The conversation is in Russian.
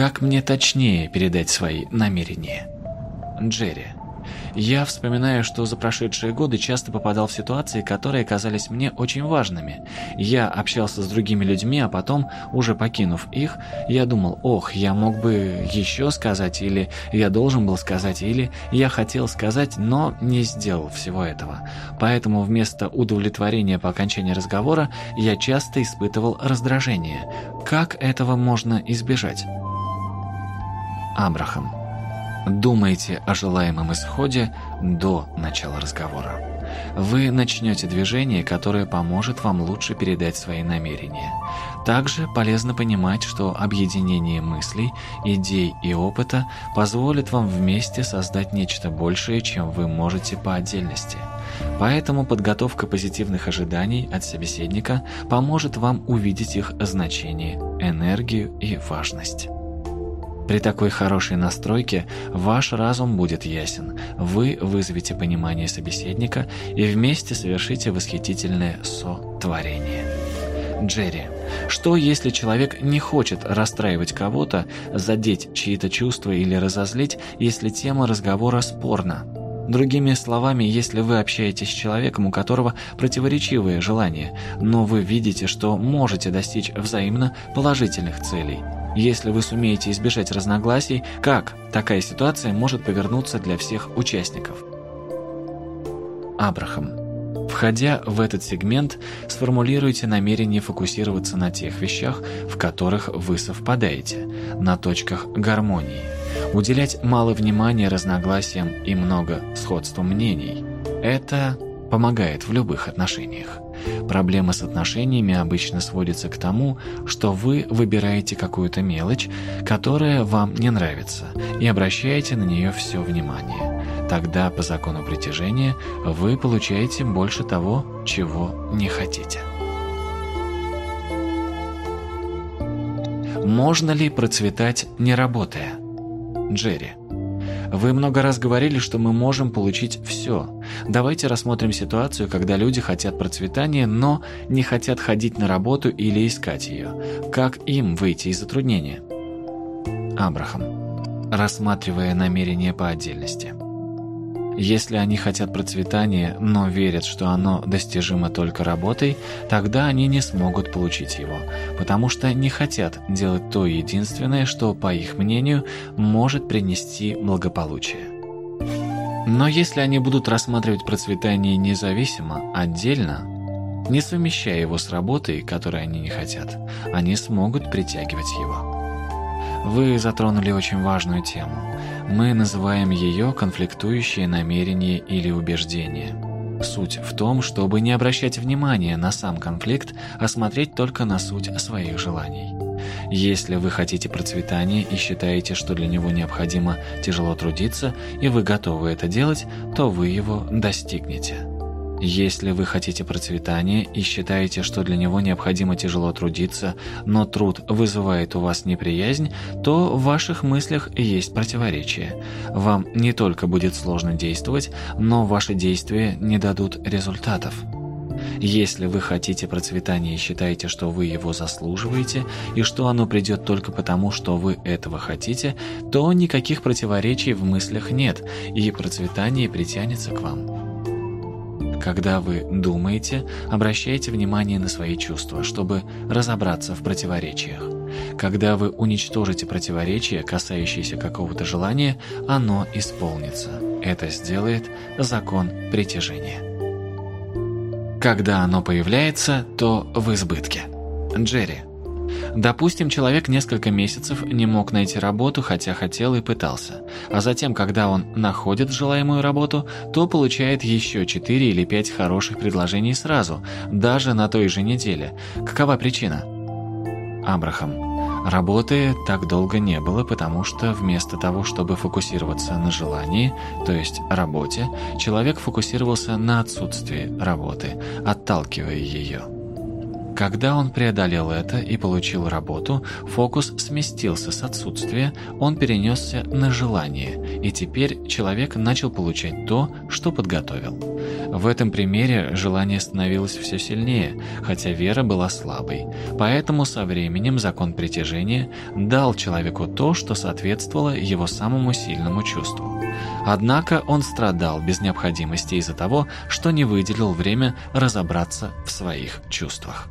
Как мне точнее передать свои намерения? Джерри. Я вспоминаю, что за прошедшие годы часто попадал в ситуации, которые казались мне очень важными. Я общался с другими людьми, а потом, уже покинув их, я думал, ох, я мог бы еще сказать, или я должен был сказать, или я хотел сказать, но не сделал всего этого. Поэтому вместо удовлетворения по окончании разговора я часто испытывал раздражение. Как этого можно избежать? Абрахам. Думайте о желаемом исходе до начала разговора. Вы начнете движение, которое поможет вам лучше передать свои намерения. Также полезно понимать, что объединение мыслей, идей и опыта позволит вам вместе создать нечто большее, чем вы можете по отдельности. Поэтому подготовка позитивных ожиданий от собеседника поможет вам увидеть их значение, энергию и важность. При такой хорошей настройке ваш разум будет ясен, вы вызовете понимание собеседника и вместе совершите восхитительное сотворение. Джерри. Что, если человек не хочет расстраивать кого-то, задеть чьи-то чувства или разозлить, если тема разговора спорна? Другими словами, если вы общаетесь с человеком, у которого противоречивые желания, но вы видите, что можете достичь взаимно положительных целей – если вы сумеете избежать разногласий, как такая ситуация может повернуться для всех участников? Абрахам. Входя в этот сегмент, сформулируйте намерение фокусироваться на тех вещах, в которых вы совпадаете, на точках гармонии. Уделять мало внимания разногласиям и много сходству мнений. Это помогает в любых отношениях. Проблема с отношениями обычно сводится к тому, что вы выбираете какую-то мелочь, которая вам не нравится, и обращаете на нее все внимание. Тогда по закону притяжения вы получаете больше того, чего не хотите. Можно ли процветать не работая? Джерри. Вы много раз говорили, что мы можем получить все. Давайте рассмотрим ситуацию, когда люди хотят процветания, но не хотят ходить на работу или искать ее. Как им выйти из затруднения? Абрахам. Рассматривая намерения по отдельности. Если они хотят процветания, но верят, что оно достижимо только работой, тогда они не смогут получить его, потому что не хотят делать то единственное, что, по их мнению, может принести благополучие. Но если они будут рассматривать процветание независимо, отдельно, не совмещая его с работой, которой они не хотят, они смогут притягивать его. Вы затронули очень важную тему. Мы называем ее конфликтующие намерения или убеждения. Суть в том, чтобы не обращать внимания на сам конфликт, а смотреть только на суть своих желаний. Если вы хотите процветания и считаете, что для него необходимо тяжело трудиться, и вы готовы это делать, то вы его достигнете. Если вы хотите процветания и считаете, что для него необходимо тяжело трудиться, но труд вызывает у вас неприязнь, то в ваших мыслях есть противоречие. Вам не только будет сложно действовать, но ваши действия не дадут результатов. Если вы хотите процветания и считаете, что вы его заслуживаете, и что оно придет только потому, что вы этого хотите, то никаких противоречий в мыслях нет, и процветание притянется к вам. Когда вы думаете, обращайте внимание на свои чувства, чтобы разобраться в противоречиях. Когда вы уничтожите противоречие, касающееся какого-то желания, оно исполнится. Это сделает закон притяжения. Когда оно появляется, то в избытке. Джерри. Допустим, человек несколько месяцев не мог найти работу, хотя хотел и пытался. А затем, когда он находит желаемую работу, то получает еще 4 или 5 хороших предложений сразу, даже на той же неделе. Какова причина? Абрахам. Работы так долго не было, потому что вместо того, чтобы фокусироваться на желании, то есть работе, человек фокусировался на отсутствии работы, отталкивая ее. Когда он преодолел это и получил работу, фокус сместился с отсутствия, он перенесся на желание, и теперь человек начал получать то, что подготовил. В этом примере желание становилось все сильнее, хотя вера была слабой. Поэтому со временем закон притяжения дал человеку то, что соответствовало его самому сильному чувству. Однако он страдал без необходимости из-за того, что не выделил время разобраться в своих чувствах.